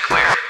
clear.